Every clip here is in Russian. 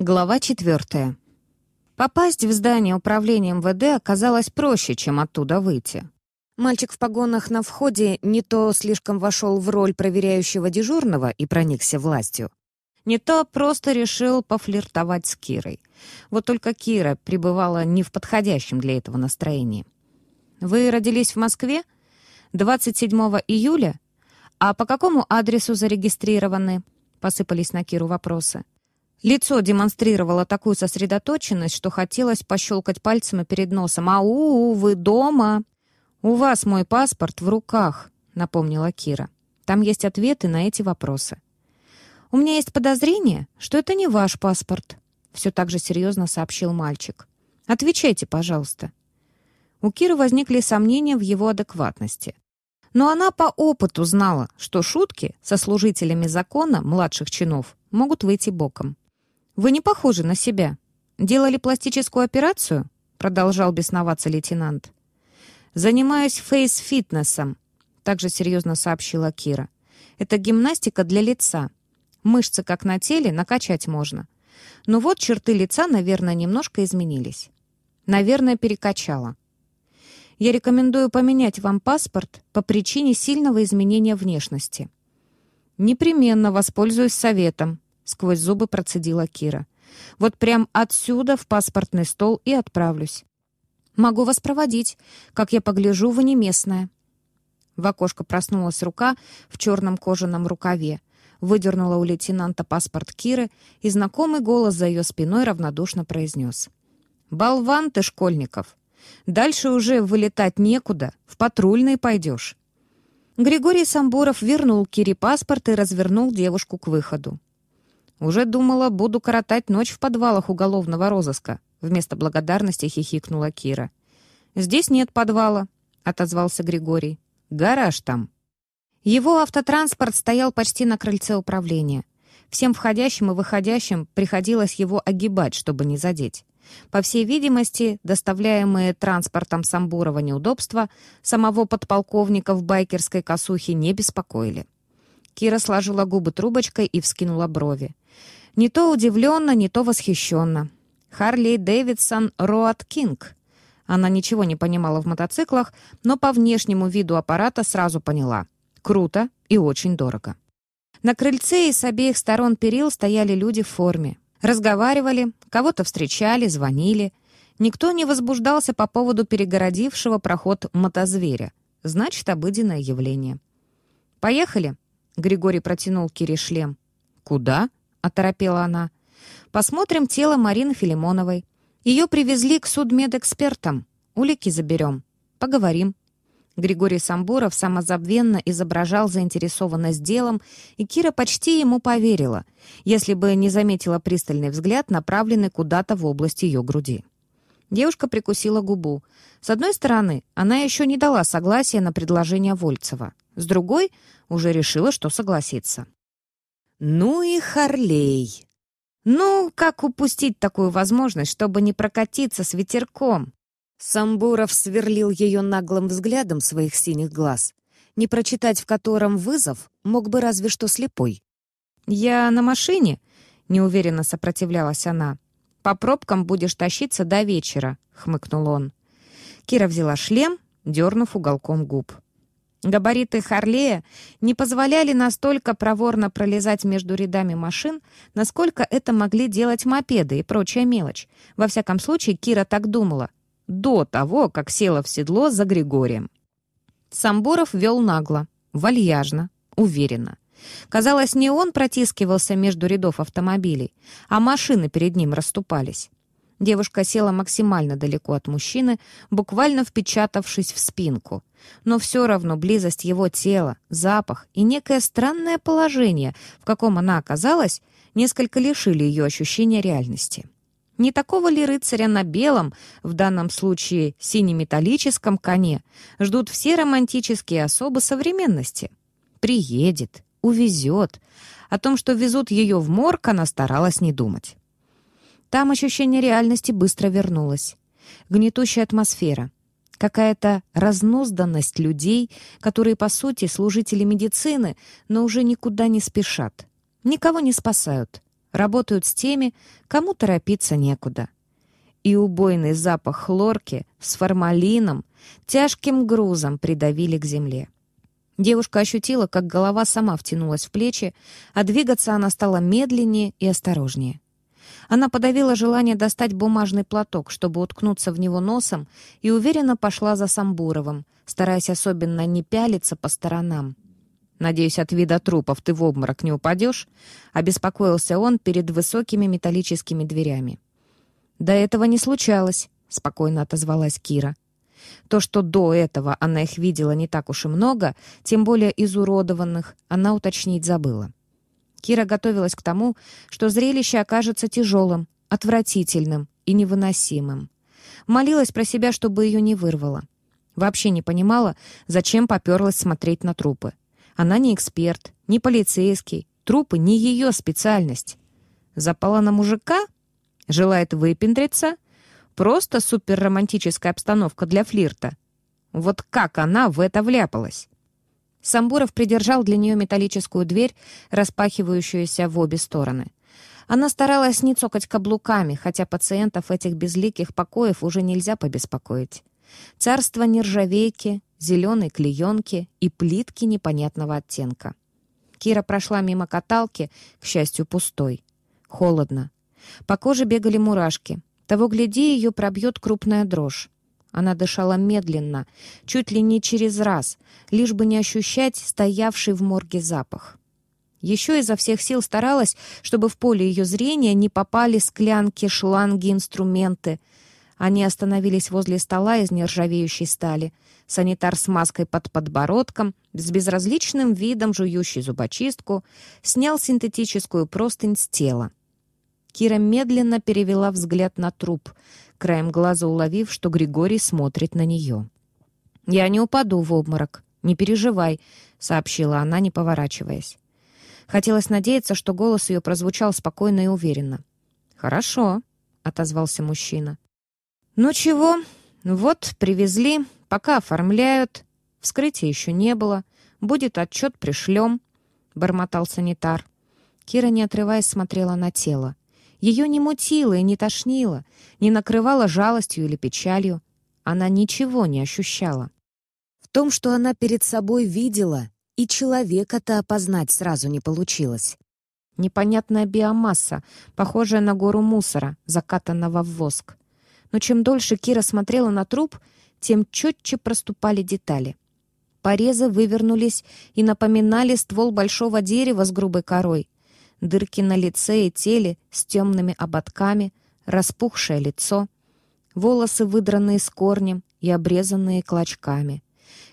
Глава четвертая. Попасть в здание управления МВД оказалось проще, чем оттуда выйти. Мальчик в погонах на входе не то слишком вошел в роль проверяющего дежурного и проникся властью, не то просто решил пофлиртовать с Кирой. Вот только Кира пребывала не в подходящем для этого настроении. «Вы родились в Москве? 27 июля? А по какому адресу зарегистрированы?» Посыпались на Киру вопросы. Лицо демонстрировало такую сосредоточенность, что хотелось пощелкать пальцами перед носом. «Ау, вы дома?» «У вас мой паспорт в руках», — напомнила Кира. «Там есть ответы на эти вопросы». «У меня есть подозрение, что это не ваш паспорт», — все так же серьезно сообщил мальчик. «Отвечайте, пожалуйста». У Киры возникли сомнения в его адекватности. Но она по опыту знала, что шутки со служителями закона младших чинов могут выйти боком. «Вы не похожи на себя. Делали пластическую операцию?» — продолжал бесноваться лейтенант. «Занимаюсь фейс-фитнесом», — также серьезно сообщила Кира. «Это гимнастика для лица. Мышцы, как на теле, накачать можно. Но вот черты лица, наверное, немножко изменились. Наверное, перекачала. Я рекомендую поменять вам паспорт по причине сильного изменения внешности». «Непременно воспользуюсь советом», сквозь зубы процедила Кира. «Вот прям отсюда в паспортный стол и отправлюсь. Могу вас проводить. Как я погляжу, вы не местная». В окошко проснулась рука в черном кожаном рукаве, выдернула у лейтенанта паспорт Киры, и знакомый голос за ее спиной равнодушно произнес. «Болван ты, Школьников! Дальше уже вылетать некуда, в патрульный пойдешь». Григорий Самбуров вернул Кире паспорт и развернул девушку к выходу. «Уже думала, буду коротать ночь в подвалах уголовного розыска», вместо благодарности хихикнула Кира. «Здесь нет подвала», — отозвался Григорий. «Гараж там». Его автотранспорт стоял почти на крыльце управления. Всем входящим и выходящим приходилось его огибать, чтобы не задеть. По всей видимости, доставляемые транспортом Самбурова неудобства самого подполковника в байкерской косухе не беспокоили. Кира сложила губы трубочкой и вскинула брови. Не то удивленно, не то восхищенно. Харли Дэвидсон Роад Кинг. Она ничего не понимала в мотоциклах, но по внешнему виду аппарата сразу поняла. Круто и очень дорого. На крыльце и с обеих сторон перил стояли люди в форме. Разговаривали, кого-то встречали, звонили. Никто не возбуждался по поводу перегородившего проход мотозверя. Значит, обыденное явление. «Поехали!» — Григорий протянул Кире шлем. «Куда?» — оторопела она. «Посмотрим тело Марины Филимоновой. Ее привезли к судмедэкспертам. Улики заберем. Поговорим». Григорий Самбуров самозабвенно изображал заинтересованность делом, и Кира почти ему поверила, если бы не заметила пристальный взгляд, направленный куда-то в область ее груди. Девушка прикусила губу. С одной стороны, она еще не дала согласия на предложение Вольцева. С другой, уже решила, что согласится. Ну и Харлей. Ну, как упустить такую возможность, чтобы не прокатиться с ветерком? Самбуров сверлил ее наглым взглядом своих синих глаз, не прочитать в котором вызов мог бы разве что слепой. «Я на машине?» — неуверенно сопротивлялась она. «По пробкам будешь тащиться до вечера», — хмыкнул он. Кира взяла шлем, дернув уголком губ. Габариты Харлея не позволяли настолько проворно пролезать между рядами машин, насколько это могли делать мопеды и прочая мелочь. Во всяком случае, Кира так думала, до того, как села в седло за Григорием. Самбуров вел нагло, вальяжно, уверенно. Казалось, не он протискивался между рядов автомобилей, а машины перед ним расступались. Девушка села максимально далеко от мужчины, буквально впечатавшись в спинку. Но все равно близость его тела, запах и некое странное положение, в каком она оказалась, несколько лишили ее ощущения реальности. Не такого ли рыцаря на белом, в данном случае синеметаллическом коне, ждут все романтические особы современности? Приедет, увезет. О том, что везут ее в морг, она старалась не думать. Там ощущение реальности быстро вернулось. Гнетущая атмосфера. Какая-то разнузданность людей, которые, по сути, служители медицины, но уже никуда не спешат. Никого не спасают. работают с теми, кому торопиться некуда. И убойный запах хлорки с формалином тяжким грузом придавили к земле. Девушка ощутила, как голова сама втянулась в плечи, а двигаться она стала медленнее и осторожнее. Она подавила желание достать бумажный платок, чтобы уткнуться в него носом, и уверенно пошла за Самбуровым, стараясь особенно не пялиться по сторонам. «Надеюсь, от вида трупов ты в обморок не упадешь?» — обеспокоился он перед высокими металлическими дверями. «До этого не случалось», — спокойно отозвалась Кира. То, что до этого она их видела не так уж и много, тем более изуродованных, она уточнить забыла. Кира готовилась к тому, что зрелище окажется тяжелым, отвратительным и невыносимым. Молилась про себя, чтобы ее не вырвало. Вообще не понимала, зачем поперлась смотреть на трупы. Она не эксперт, не полицейский, трупы не ее специальность. Запала на мужика? Желает выпендриться? Просто суперромантическая обстановка для флирта. Вот как она в это вляпалась? Самбуров придержал для нее металлическую дверь, распахивающуюся в обе стороны. Она старалась не цокать каблуками, хотя пациентов этих безликих покоев уже нельзя побеспокоить. Царство нержавейки, зеленой клеенки и плитки непонятного оттенка. Кира прошла мимо каталки, к счастью, пустой. Холодно. По коже бегали мурашки. Того гляди, ее пробьет крупная дрожь. Она дышала медленно, чуть ли не через раз, лишь бы не ощущать стоявший в морге запах. Еще изо всех сил старалась, чтобы в поле ее зрения не попали склянки, шланги, инструменты. Они остановились возле стола из нержавеющей стали. Санитар с маской под подбородком, с безразличным видом жующий зубочистку, снял синтетическую простынь с тела. Кира медленно перевела взгляд на труп — краем глаза уловив, что Григорий смотрит на нее. «Я не упаду в обморок, не переживай», — сообщила она, не поворачиваясь. Хотелось надеяться, что голос ее прозвучал спокойно и уверенно. «Хорошо», — отозвался мужчина. «Ну чего, вот, привезли, пока оформляют. Вскрытия еще не было. Будет отчет, пришлем», — бормотал санитар. Кира, не отрываясь, смотрела на тело. Ее не мутило и не тошнило, не накрывало жалостью или печалью. Она ничего не ощущала. В том, что она перед собой видела, и человека-то опознать сразу не получилось. Непонятная биомасса, похожая на гору мусора, закатанного в воск. Но чем дольше Кира смотрела на труп, тем четче проступали детали. Порезы вывернулись и напоминали ствол большого дерева с грубой корой дырки на лице и теле с темными ободками, распухшее лицо, волосы, выдранные с корнем и обрезанные клочками.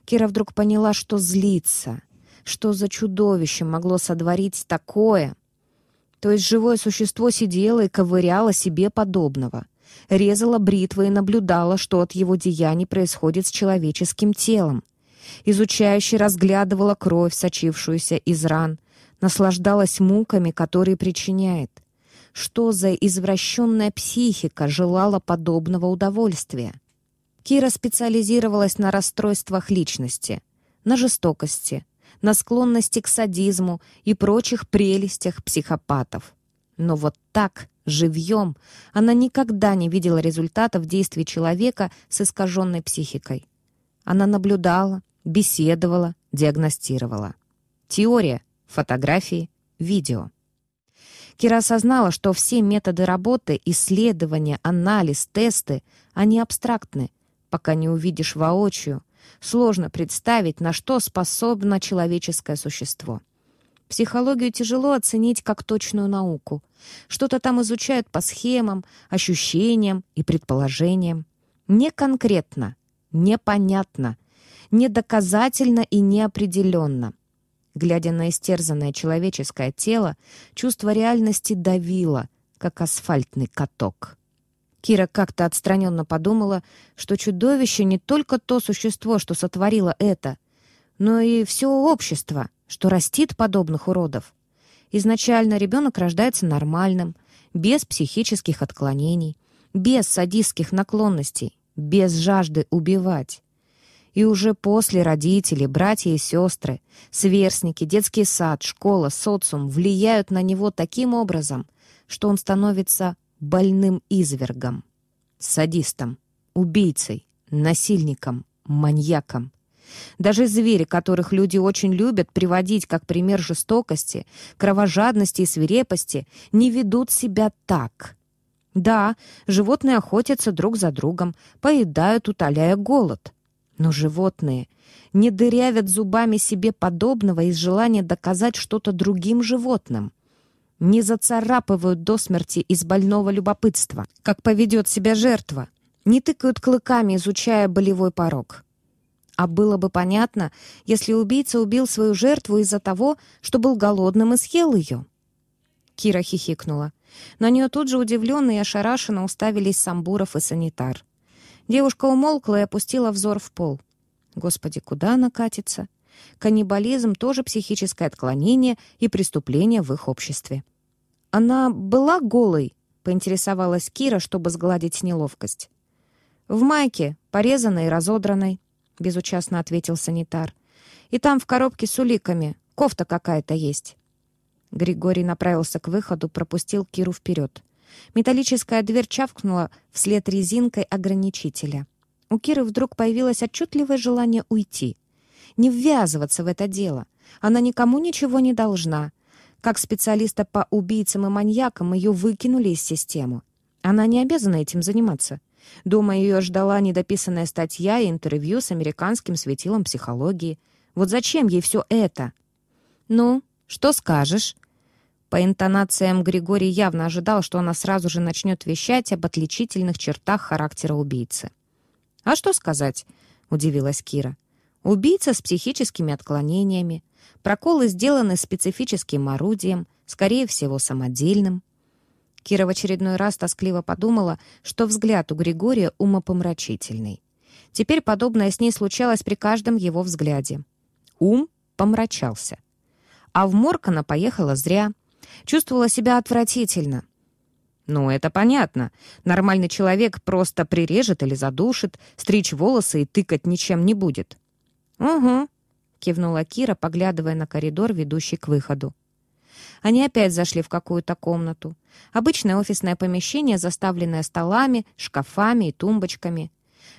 Кира вдруг поняла, что злится. Что за чудовище могло сотворить такое? То есть живое существо сидело и ковыряло себе подобного. Резала бритвой и наблюдала, что от его деяний происходит с человеческим телом. Изучающе разглядывала кровь, сочившуюся из ран, наслаждалась муками, которые причиняет. Что за извращенная психика желала подобного удовольствия? Кира специализировалась на расстройствах личности, на жестокости, на склонности к садизму и прочих прелестях психопатов. Но вот так, живьем, она никогда не видела результатов действий человека с искаженной психикой. Она наблюдала, беседовала, диагностировала. Теория фотографии, видео. Кира осознала, что все методы работы, исследования, анализ, тесты, они абстрактны, пока не увидишь воочию. Сложно представить, на что способно человеческое существо. Психологию тяжело оценить как точную науку. Что-то там изучают по схемам, ощущениям и предположениям. Не конкретно, непонятно, недоказательно и неопределенно — Глядя на истерзанное человеческое тело, чувство реальности давило, как асфальтный каток. Кира как-то отстраненно подумала, что чудовище не только то существо, что сотворило это, но и все общество, что растит подобных уродов. Изначально ребенок рождается нормальным, без психических отклонений, без садистских наклонностей, без жажды убивать. И уже после родители, братья и сестры, сверстники, детский сад, школа, социум влияют на него таким образом, что он становится больным извергом, садистом, убийцей, насильником, маньяком. Даже звери, которых люди очень любят приводить как пример жестокости, кровожадности и свирепости, не ведут себя так. Да, животные охотятся друг за другом, поедают, утоляя голод. Но животные не дырявят зубами себе подобного из желания доказать что-то другим животным. Не зацарапывают до смерти из больного любопытства, как поведет себя жертва. Не тыкают клыками, изучая болевой порог. А было бы понятно, если убийца убил свою жертву из-за того, что был голодным и съел ее. Кира хихикнула. На нее тут же удивленно и ошарашенно уставились Самбуров и санитар. Девушка умолкла и опустила взор в пол. Господи, куда она катится? Каннибализм тоже психическое отклонение и преступление в их обществе. Она была голой, поинтересовалась Кира, чтобы сгладить неловкость. В майке, порезанной и разодранной, безучастно ответил санитар. И там в коробке с уликами кофта какая-то есть. Григорий направился к выходу, пропустил Киру вперед. Металлическая дверь чавкнула вслед резинкой ограничителя. У Киры вдруг появилось отчетливое желание уйти. Не ввязываться в это дело. Она никому ничего не должна. Как специалиста по убийцам и маньякам ее выкинули из системы. Она не обязана этим заниматься. Дома ее ждала недописанная статья и интервью с американским светилом психологии. Вот зачем ей все это? «Ну, что скажешь?» По интонациям Григорий явно ожидал, что она сразу же начнет вещать об отличительных чертах характера убийцы. «А что сказать?» — удивилась Кира. «Убийца с психическими отклонениями. Проколы сделаны специфическим орудием, скорее всего, самодельным. Кира в очередной раз тоскливо подумала, что взгляд у Григория умопомрачительный. Теперь подобное с ней случалось при каждом его взгляде. Ум помрачался. А в морг она поехала зря. Чувствовала себя отвратительно. Ну, это понятно. Нормальный человек просто прирежет или задушит, стричь волосы и тыкать ничем не будет. «Угу», — кивнула Кира, поглядывая на коридор, ведущий к выходу. Они опять зашли в какую-то комнату. Обычное офисное помещение, заставленное столами, шкафами и тумбочками.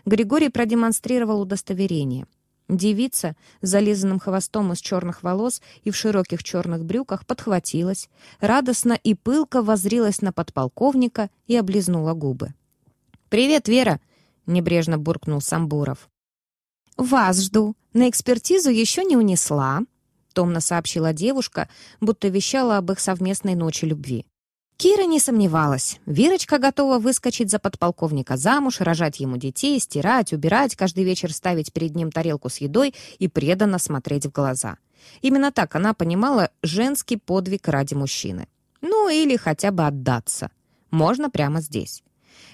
Григорий продемонстрировал удостоверение. Девица с зализанным хвостом из черных волос и в широких черных брюках подхватилась, радостно и пылко возрилась на подполковника и облизнула губы. «Привет, Вера!» — небрежно буркнул Самбуров. «Вас жду. На экспертизу еще не унесла», томно сообщила девушка, будто вещала об их совместной ночи любви. Кира не сомневалась. Верочка готова выскочить за подполковника замуж, рожать ему детей, стирать, убирать, каждый вечер ставить перед ним тарелку с едой и преданно смотреть в глаза. Именно так она понимала женский подвиг ради мужчины. Ну или хотя бы отдаться. Можно прямо здесь.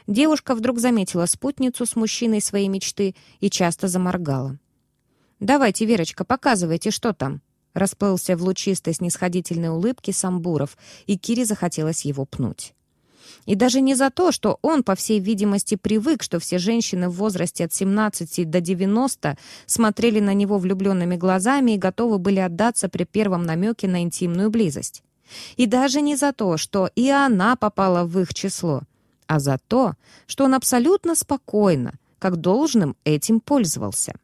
Девушка вдруг заметила спутницу с мужчиной своей мечты и часто заморгала. «Давайте, Верочка, показывайте, что там», Расплылся в лучистой снисходительной улыбке Самбуров, и Кире захотелось его пнуть. И даже не за то, что он, по всей видимости, привык, что все женщины в возрасте от 17 до 90 смотрели на него влюбленными глазами и готовы были отдаться при первом намеке на интимную близость. И даже не за то, что и она попала в их число, а за то, что он абсолютно спокойно, как должным, этим пользовался.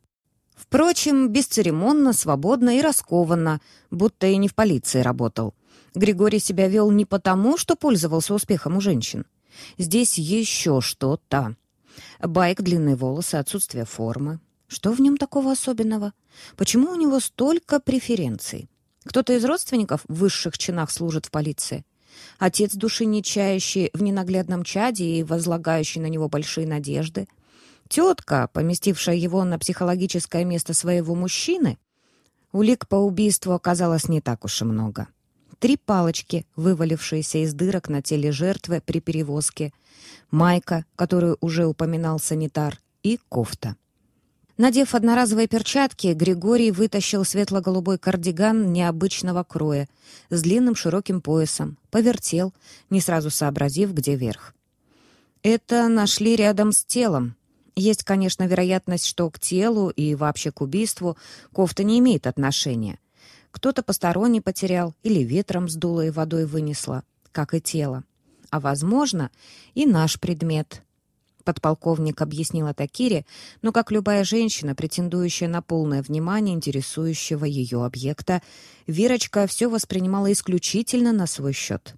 Впрочем, бесцеремонно, свободно и раскованно, будто и не в полиции работал. Григорий себя вел не потому, что пользовался успехом у женщин. Здесь еще что-то. Байк, длинные волосы, отсутствие формы. Что в нем такого особенного? Почему у него столько преференций? Кто-то из родственников в высших чинах служит в полиции? Отец души не чающий в ненаглядном чаде и возлагающий на него большие надежды? Тетка, поместившая его на психологическое место своего мужчины, улик по убийству оказалось не так уж и много. Три палочки, вывалившиеся из дырок на теле жертвы при перевозке, майка, которую уже упоминал санитар, и кофта. Надев одноразовые перчатки, Григорий вытащил светло-голубой кардиган необычного кроя с длинным широким поясом, повертел, не сразу сообразив, где верх. «Это нашли рядом с телом», Есть, конечно, вероятность, что к телу и вообще к убийству кофта не имеет отношения. Кто-то посторонний потерял или ветром сдуло и водой вынесло, как и тело. А, возможно, и наш предмет. Подполковник объяснил это Кире, но, как любая женщина, претендующая на полное внимание интересующего ее объекта, Верочка все воспринимала исключительно на свой счет.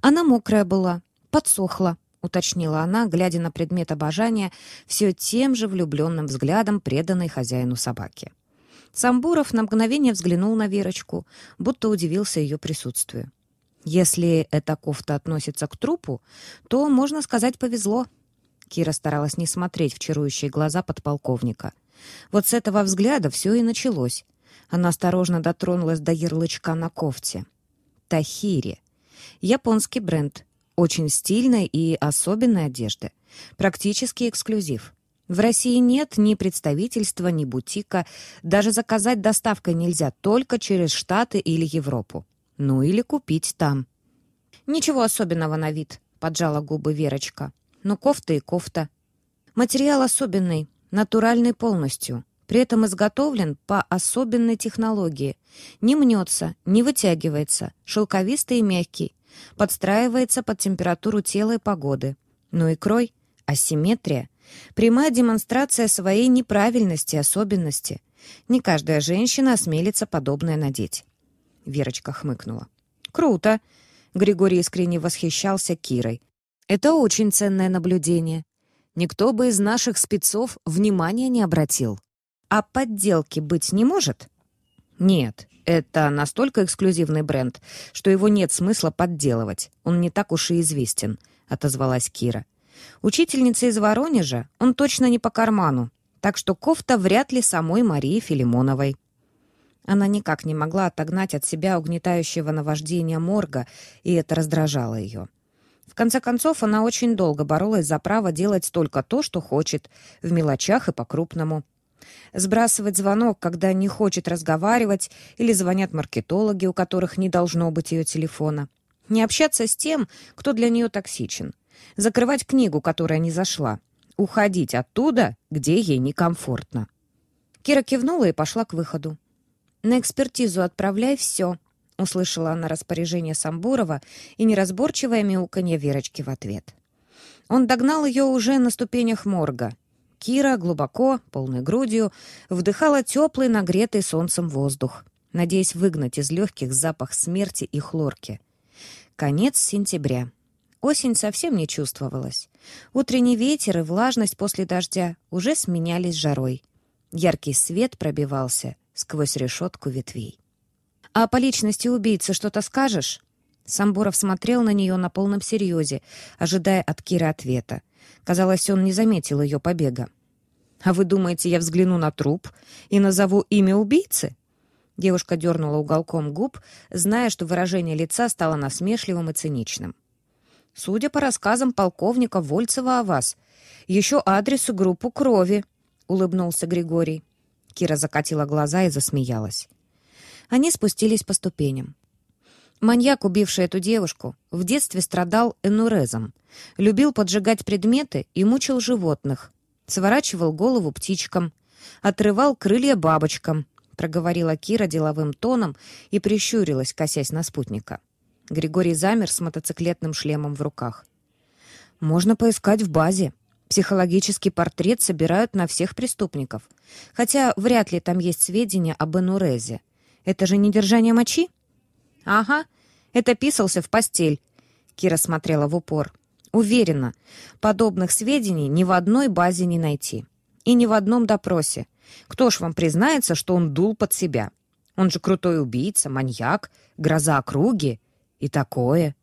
Она мокрая была, подсохла, — уточнила она, глядя на предмет обожания все тем же влюбленным взглядом, преданной хозяину собаки. Самбуров на мгновение взглянул на Верочку, будто удивился ее присутствию. «Если эта кофта относится к трупу, то, можно сказать, повезло». Кира старалась не смотреть в чарующие глаза подполковника. Вот с этого взгляда все и началось. Она осторожно дотронулась до ярлычка на кофте. «Тахири». Японский бренд, очень стильной и особенной одежды. Практически эксклюзив. В России нет ни представительства, ни бутика. Даже заказать доставкой нельзя, только через Штаты или Европу. Ну или купить там. «Ничего особенного на вид», — поджала губы Верочка. «Ну, кофта и кофта. Материал особенный, натуральный полностью. При этом изготовлен по особенной технологии. Не мнется, не вытягивается, шелковистый и мягкий подстраивается под температуру тела и погоды. Ну и крой, асимметрия, прямая демонстрация своей неправильности, особенности. Не каждая женщина осмелится подобное надеть. Верочка хмыкнула. «Круто!» — Григорий искренне восхищался Кирой. «Это очень ценное наблюдение. Никто бы из наших спецов внимания не обратил. А подделки быть не может?» «Нет, это настолько эксклюзивный бренд, что его нет смысла подделывать. Он не так уж и известен», — отозвалась Кира. «Учительница из Воронежа, он точно не по карману, так что кофта вряд ли самой Марии Филимоновой». Она никак не могла отогнать от себя угнетающего наваждения морга, и это раздражало ее. В конце концов, она очень долго боролась за право делать только то, что хочет, в мелочах и по-крупному сбрасывать звонок, когда не хочет разговаривать, или звонят маркетологи, у которых не должно быть ее телефона. Не общаться с тем, кто для нее токсичен. Закрывать книгу, которая не зашла. Уходить оттуда, где ей некомфортно. Кира кивнула и пошла к выходу. «На экспертизу отправляй все», — услышала она распоряжение Самбурова и неразборчивое мяуканье Верочки в ответ. Он догнал ее уже на ступенях морга. Кира глубоко, полной грудью, вдыхала теплый, нагретый солнцем воздух, надеясь выгнать из легких запах смерти и хлорки. Конец сентября. Осень совсем не чувствовалась. Утренний ветер и влажность после дождя уже сменялись жарой. Яркий свет пробивался сквозь решетку ветвей. «А по личности убийцы что-то скажешь?» Самбуров смотрел на нее на полном серьезе, ожидая от Киры ответа. Казалось, он не заметил ее побега. «А вы думаете, я взгляну на труп и назову имя убийцы?» Девушка дернула уголком губ, зная, что выражение лица стало насмешливым и циничным. «Судя по рассказам полковника Вольцева о вас, еще адрес и группу крови», — улыбнулся Григорий. Кира закатила глаза и засмеялась. Они спустились по ступеням. Маньяк, убивший эту девушку, в детстве страдал энурезом, любил поджигать предметы и мучил животных, сворачивал голову птичкам, отрывал крылья бабочкам, проговорила Кира деловым тоном и прищурилась, косясь на спутника. Григорий замер с мотоциклетным шлемом в руках. «Можно поискать в базе. Психологический портрет собирают на всех преступников. Хотя вряд ли там есть сведения об энурезе. Это же не держание мочи?» «Ага, это писался в постель», — Кира смотрела в упор. «Уверена, подобных сведений ни в одной базе не найти. И ни в одном допросе. Кто ж вам признается, что он дул под себя? Он же крутой убийца, маньяк, гроза округи и такое».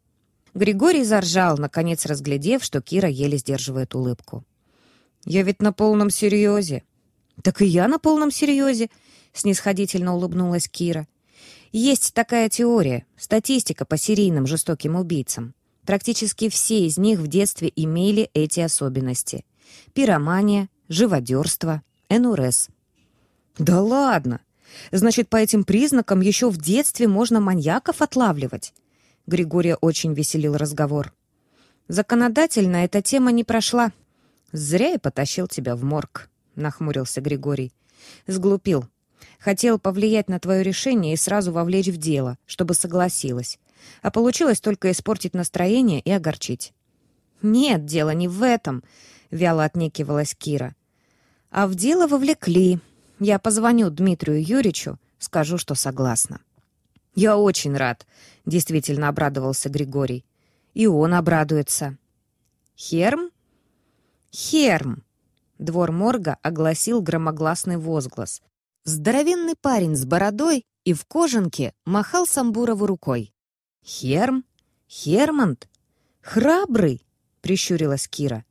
Григорий заржал, наконец разглядев, что Кира еле сдерживает улыбку. «Я ведь на полном серьезе». «Так и я на полном серьезе», — снисходительно улыбнулась Кира. Есть такая теория, статистика по серийным жестоким убийцам. Практически все из них в детстве имели эти особенности. Пиромания, живодерство, энурез. Да ладно! Значит, по этим признакам еще в детстве можно маньяков отлавливать? Григория очень веселил разговор. Законодательно эта тема не прошла. «Зря я потащил тебя в морг», — нахмурился Григорий. «Сглупил. Хотел повлиять на твое решение и сразу вовлечь в дело, чтобы согласилась. А получилось только испортить настроение и огорчить». «Нет, дело не в этом», — вяло отнекивалась Кира. «А в дело вовлекли. Я позвоню Дмитрию Юрьевичу, скажу, что согласна». «Я очень рад», — действительно обрадовался Григорий. «И он обрадуется». «Херм?» «Херм!» Двор морга огласил громогласный возглас. Здоровенный парень с бородой и в кожанке махал Самбурову рукой. «Херм? Хермонт? Храбрый!» — прищурилась Кира.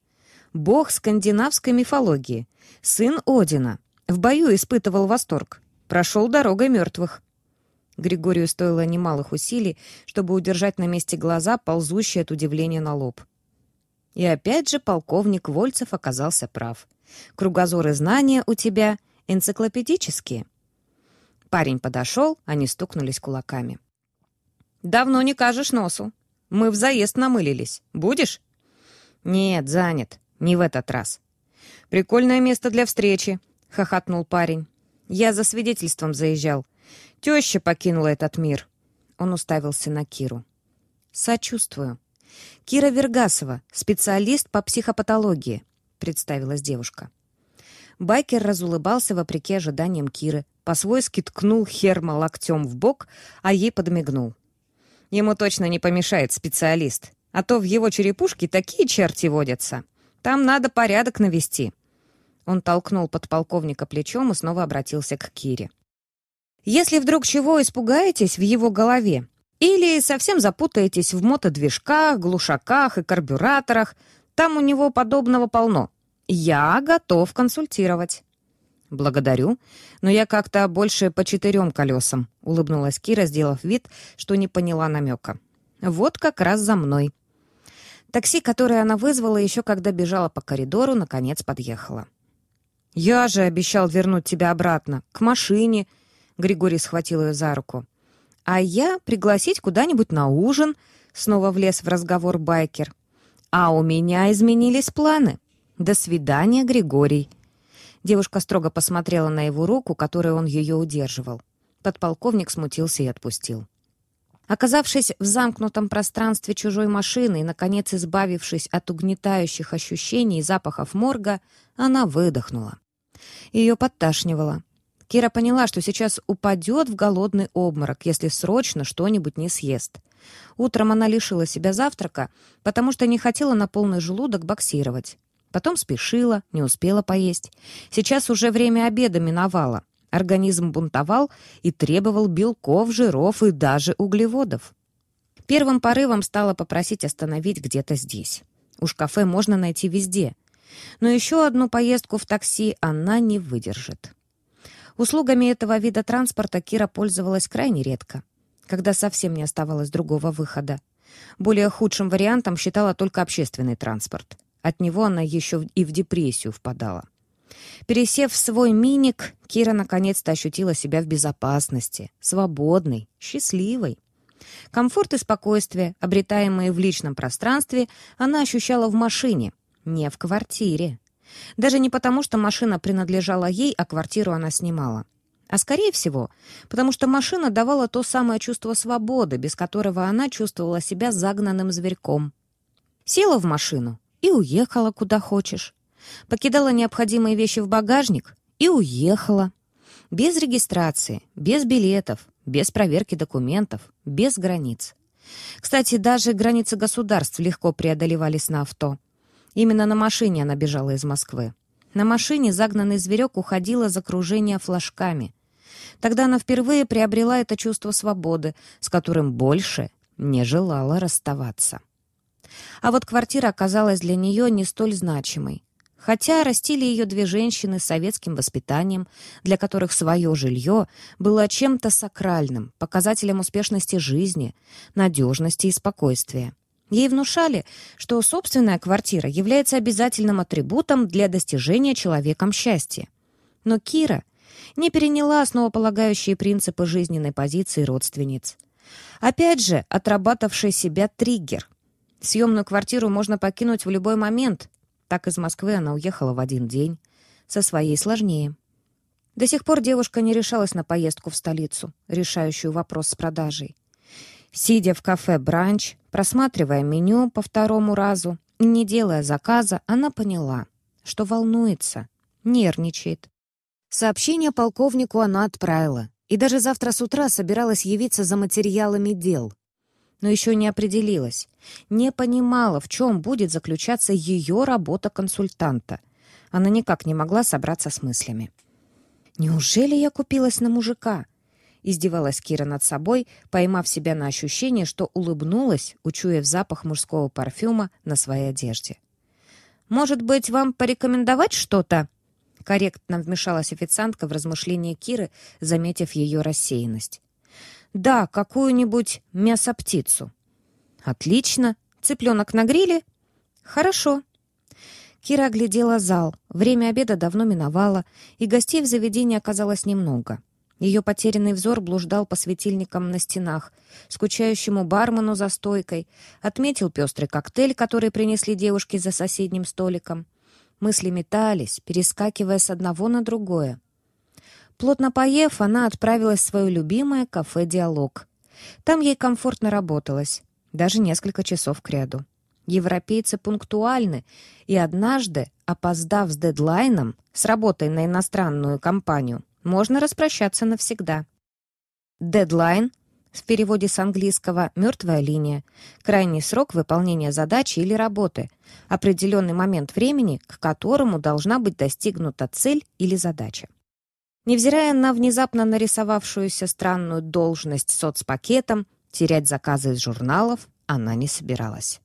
«Бог скандинавской мифологии, сын Одина. В бою испытывал восторг. Прошел дорогой мертвых». Григорию стоило немалых усилий, чтобы удержать на месте глаза, ползущие от удивления на лоб. И опять же полковник Вольцев оказался прав. Кругозор и знания у тебя энциклопедические. Парень подошел, они стукнулись кулаками. «Давно не кажешь носу. Мы в заезд намылились. Будешь?» «Нет, занят. Не в этот раз». «Прикольное место для встречи», — хохотнул парень. «Я за свидетельством заезжал. Теща покинула этот мир». Он уставился на Киру. «Сочувствую». «Кира Вергасова, специалист по психопатологии», — представилась девушка. Байкер разулыбался вопреки ожиданиям Киры, по-свойски ткнул Херма локтем в бок, а ей подмигнул. Ему точно не помешает специалист, а то в его черепушке такие черти водятся. Там надо порядок навести. Он толкнул подполковника плечом и снова обратился к Кире. Если вдруг чего испугаетесь в его голове, или совсем запутаетесь в мотодвижках, глушаках и карбюраторах, там у него подобного полно. Я готов консультировать. «Благодарю, но я как-то больше по четырем колесам», — улыбнулась Кира, сделав вид, что не поняла намека. «Вот как раз за мной». Такси, которое она вызвала еще когда бежала по коридору, наконец подъехало. «Я же обещал вернуть тебя обратно, к машине», Григорий схватил ее за руку. «А я пригласить куда-нибудь на ужин», — снова влез в разговор байкер. «А у меня изменились планы. До свидания, Григорий». Девушка строго посмотрела на его руку, которой он ее удерживал. Подполковник смутился и отпустил. Оказавшись в замкнутом пространстве чужой машины и, наконец, избавившись от угнетающих ощущений и запахов морга, она выдохнула. Ее подташнивало. Кира поняла, что сейчас упадет в голодный обморок, если срочно что-нибудь не съест. Утром она лишила себя завтрака, потому что не хотела на полный желудок боксировать. Потом спешила, не успела поесть. Сейчас уже время обеда миновало. Организм бунтовал и требовал белков, жиров и даже углеводов. Первым порывом стала попросить остановить где-то здесь. Уж кафе можно найти везде. Но еще одну поездку в такси она не выдержит. Услугами этого вида транспорта Кира пользовалась крайне редко, когда совсем не оставалось другого выхода. Более худшим вариантом считала только общественный транспорт. От него она еще и в депрессию впадала. Пересев в свой миник, Кира наконец-то ощутила себя в безопасности, свободной, счастливой. Комфорт и спокойствие, обретаемые в личном пространстве, она ощущала в машине, не в квартире. Даже не потому, что машина принадлежала ей, а квартиру она снимала. А скорее всего, потому что машина давала то самое чувство свободы, без которого она чувствовала себя загнанным зверьком. Села в машину и уехала куда хочешь. Покидала необходимые вещи в багажник и уехала. Без регистрации, без билетов, без проверки документов, без границ. Кстати, даже границы государств легко преодолевались на авто. Именно на машине она бежала из Москвы. На машине загнанный зверек уходил из окружения флажками. Тогда она впервые приобрела это чувство свободы, с которым больше не желала расставаться. А вот квартира оказалась для нее не столь значимой. Хотя растили ее две женщины с советским воспитанием, для которых свое жилье было чем-то сакральным, показателем успешности жизни, надежности и спокойствия. Ей внушали, что собственная квартира является обязательным атрибутом для достижения человеком счастья. Но Кира не переняла основополагающие принципы жизненной позиции родственниц. Опять же, отрабатывавший себя триггер. Съемную квартиру можно покинуть в любой момент, Так из Москвы она уехала в один день. Со своей сложнее. До сих пор девушка не решалась на поездку в столицу, решающую вопрос с продажей. Сидя в кафе «Бранч», просматривая меню по второму разу, не делая заказа, она поняла, что волнуется, нервничает. Сообщение полковнику она отправила, и даже завтра с утра собиралась явиться за материалами дел. Но еще не определилась, не понимала, в чем будет заключаться ее работа консультанта. Она никак не могла собраться с мыслями. «Неужели я купилась на мужика?» Издевалась Кира над собой, поймав себя на ощущение, что улыбнулась, учуяв запах мужского парфюма на своей одежде. «Может быть, вам порекомендовать что-то?» Корректно вмешалась официантка в размышления Киры, заметив ее рассеянность. «Да, какую-нибудь мясо-птицу». «Отлично. Цыпленок на гриле?» «Хорошо». Кира оглядела зал. Время обеда давно миновало, и гостей в заведении оказалось немного. Ее потерянный взор блуждал по светильникам на стенах, скучающему бармену за стойкой, отметил пестрый коктейль, который принесли девушки за соседним столиком. Мысли метались, перескакивая с одного на другое. Плотно поев, она отправилась в свое любимое кафе «Диалог». Там ей комфортно работалось, даже несколько часов кряду. Европейцы пунктуальны, и однажды, опоздав с дедлайном, с работой на иностранную компанию, можно распрощаться навсегда. Дедлайн в переводе с английского «мертвая линия», крайний срок выполнения задачи или работы, определенный момент времени, к которому должна быть достигнута цель или задача. Невзирая на внезапно нарисовавшуюся странную должность соцпакетом, терять заказы из журналов она не собиралась.